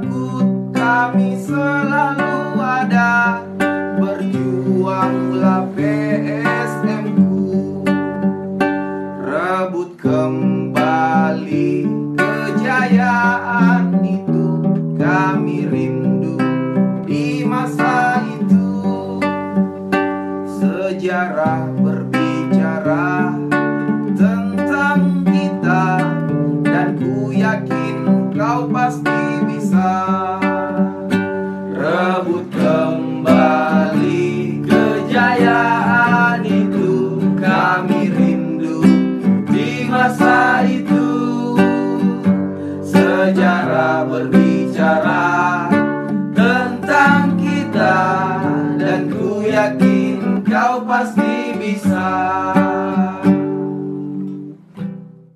takut kami selalu ada. Berjuanglah PSM ku. Rebut kembali kejayaan itu. Kami rindu di masa itu. Sejarah berbicara tentang kita. Dan ku yakin kau pasti rebut kembali kejayaan itu kami rindu di masa itu. Sejarah berbicara tentang kita dan ku yakin kau pasti